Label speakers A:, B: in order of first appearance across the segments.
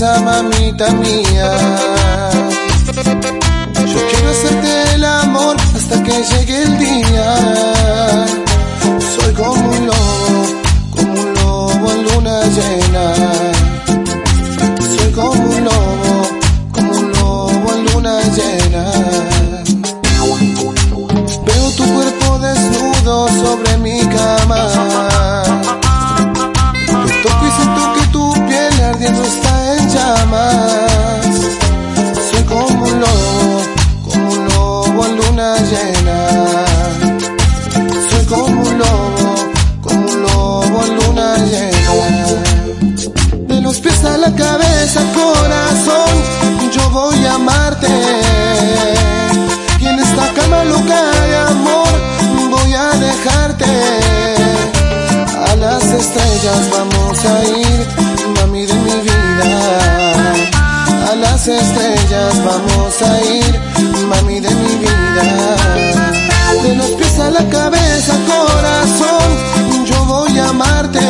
A: Mamita mía. Yo quiero hacerte el amor hasta que llegue el día. Llena. Soy como un lobo, como un lobo en luna llena. De los pies a la cabeza, corazón, yo voy a amarte. Y en esta cama loca de amor, voy a dejarte. A las estrellas vamos a ir, mami de mi vida. A las estrellas vamos a ir, mami de mi vida. Cabeza, corazón, yo voy a amarte.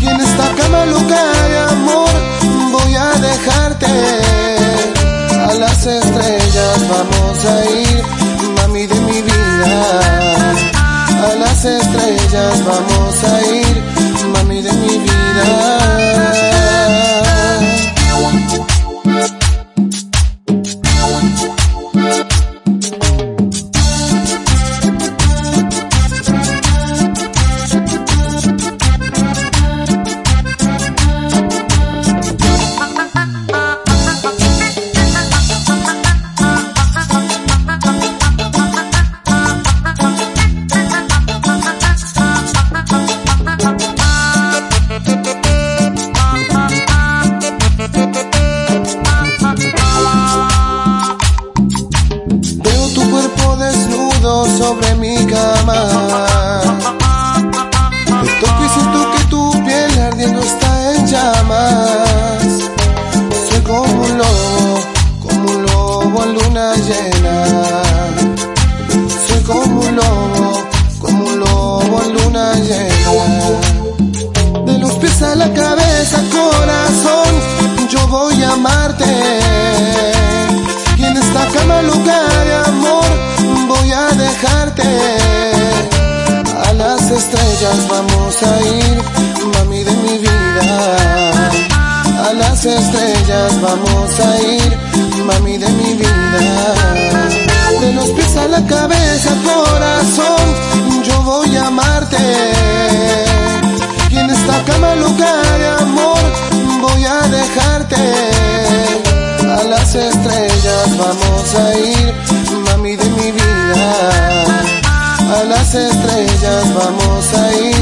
A: Y en esta cama loca de amor, voy a dejarte. A las estrellas vamos a ir, mami de mi vida. A las estrellas vamos a ir, mami de mi vida. Mi cama. Te toco y siento que tu piel ardiendo está en llamas. Soy como un lobo, como un lobo en luna llena. Soy como un lobo, como un lobo en luna llena. De los pies a la cabeza, corazón, yo voy a amarte. Y en esta cama loca A las estrellas vamos a ir, mami de mi vida. A las estrellas vamos a ir, mami de mi vida. De los pies a la cabeza, corazón, yo voy a amarte. Y en esta cama loca de amor voy a dejarte. A las estrellas vamos a ir, las estrellas vamos a ir,